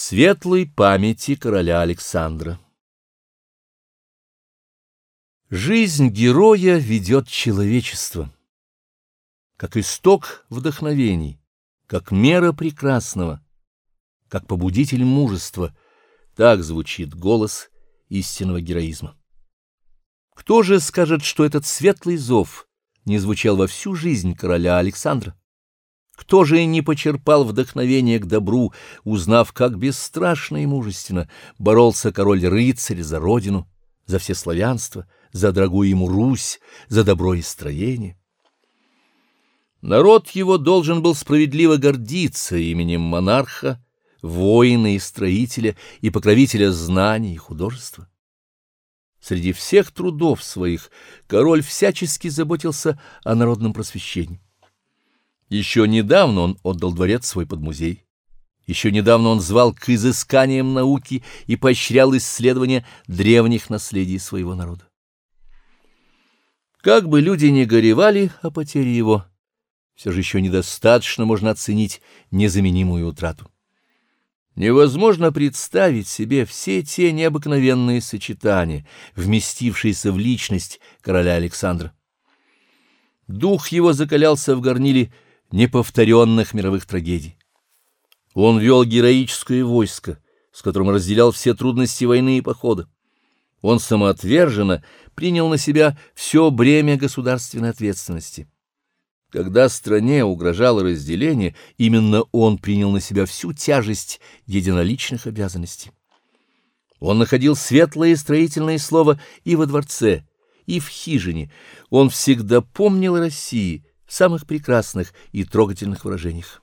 Светлой памяти короля Александра Жизнь героя ведет человечество, как исток вдохновений, как мера прекрасного, как побудитель мужества, так звучит голос истинного героизма. Кто же скажет, что этот светлый зов не звучал во всю жизнь короля Александра? Кто же не почерпал вдохновения к добру, узнав, как бесстрашно и мужественно боролся король-рыцарь за родину, за все славянство, за дорогую ему Русь, за добро и строение? Народ его должен был справедливо гордиться именем монарха, воина и строителя и покровителя знаний и художества. Среди всех трудов своих король всячески заботился о народном просвещении. Еще недавно он отдал дворец свой под музей. Еще недавно он звал к изысканиям науки и поощрял исследования древних наследий своего народа. Как бы люди ни горевали о потере его, все же еще недостаточно можно оценить незаменимую утрату. Невозможно представить себе все те необыкновенные сочетания, вместившиеся в личность короля Александра. Дух его закалялся в горниле неповторенных мировых трагедий. Он вел героическое войско, с которым разделял все трудности войны и похода. Он самоотверженно принял на себя все бремя государственной ответственности. Когда стране угрожало разделение, именно он принял на себя всю тяжесть единоличных обязанностей. Он находил светлое строительное слово и во дворце, и в хижине. Он всегда помнил о России, в самых прекрасных и трогательных выражениях.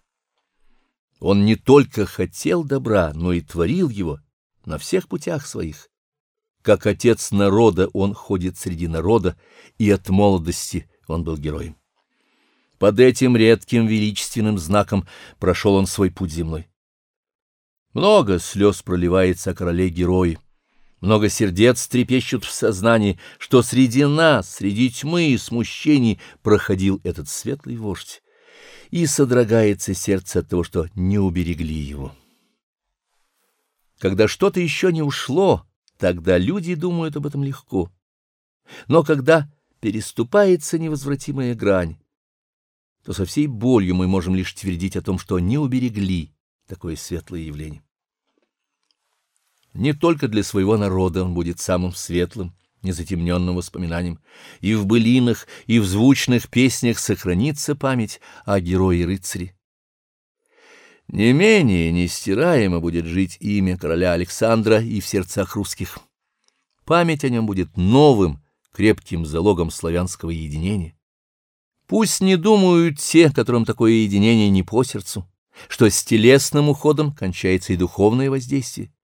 Он не только хотел добра, но и творил его на всех путях своих. Как отец народа он ходит среди народа, и от молодости он был героем. Под этим редким величественным знаком прошел он свой путь земной. Много слез проливается о короле-герое, много сердец трепещут в сознании, что среди нас, среди тьмы и смущений проходил этот светлый вождь, и содрогается сердце от того, что не уберегли его. Когда что-то еще не ушло, тогда люди думают об этом легко. Но когда переступается невозвратимая грань, то со всей болью мы можем лишь твердить о том, что не уберегли такое светлое явление. Не только для своего народа он будет самым светлым, незатемненным воспоминанием. И в былинах, и в звучных песнях сохранится память о герое-рыцаре. Не менее нестираемо будет жить имя короля Александра и в сердцах русских. Память о нем будет новым, крепким залогом славянского единения. Пусть не думают те, которым такое единение не по сердцу, что с телесным уходом кончается и духовное воздействие.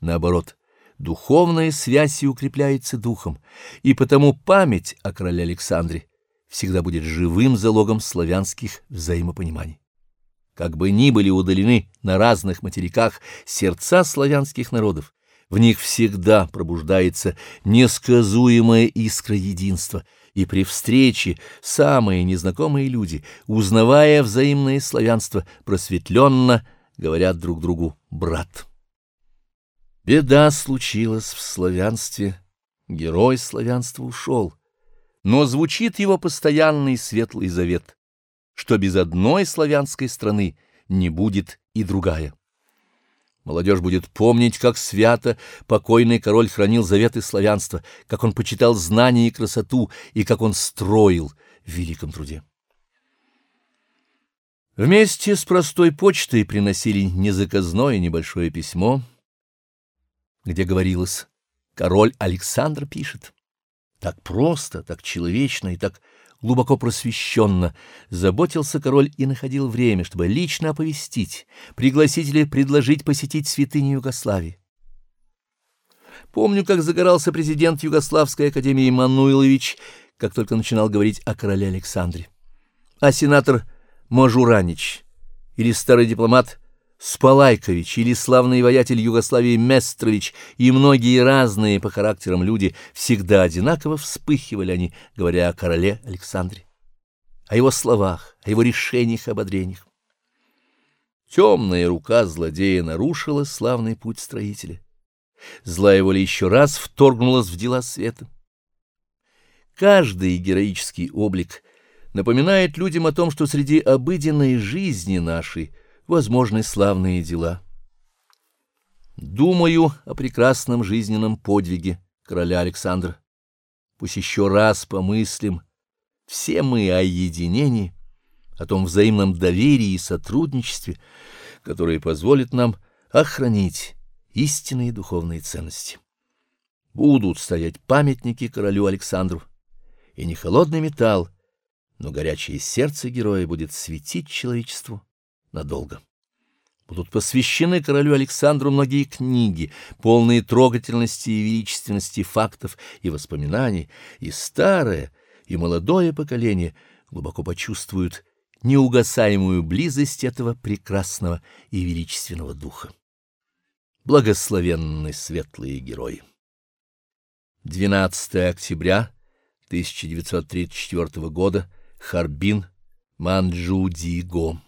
Наоборот, духовная связь и укрепляется духом, и потому память о короле Александре всегда будет живым залогом славянских взаимопониманий. Как бы ни были удалены на разных материках сердца славянских народов, в них всегда пробуждается несказуемая искра единства, и при встрече самые незнакомые люди, узнавая взаимное славянство, просветленно говорят друг другу «брат». Беда случилась в славянстве, герой славянства ушел, но звучит его постоянный светлый завет, что без одной славянской страны не будет и другая. Молодежь будет помнить, как свято покойный король хранил заветы славянства, как он почитал знания и красоту, и как он строил в великом труде. Вместе с простой почтой приносили незаказное небольшое письмо — где говорилось «Король Александр пишет». Так просто, так человечно и так глубоко просвещенно заботился король и находил время, чтобы лично оповестить, пригласить или предложить посетить святыню Югославии. Помню, как загорался президент Югославской академии Мануилович, как только начинал говорить о короле Александре. А сенатор Можуранич или старый дипломат Спалайкович или славный воятель Югославии Местрович и многие разные по характерам люди всегда одинаково вспыхивали они, говоря о короле Александре, о его словах, о его решениях и ободрениях. Темная рука злодея нарушила славный путь строителя. Злая воля еще раз вторгнулась в дела света. Каждый героический облик напоминает людям о том, что среди обыденной жизни нашей возможны славные дела. Думаю о прекрасном жизненном подвиге короля Александра. Пусть еще раз помыслим все мы о единении, о том взаимном доверии и сотрудничестве, которое позволит нам охранить истинные духовные ценности. Будут стоять памятники королю Александру, и не холодный металл, но горячее сердце героя будет светить человечеству надолго. Будут посвящены королю Александру многие книги, полные трогательности и величественности фактов и воспоминаний, и старое, и молодое поколение глубоко почувствуют неугасаемую близость этого прекрасного и величественного духа. Благословенны светлые герои! 12 октября 1934 года, Харбин, Манчжу-Диго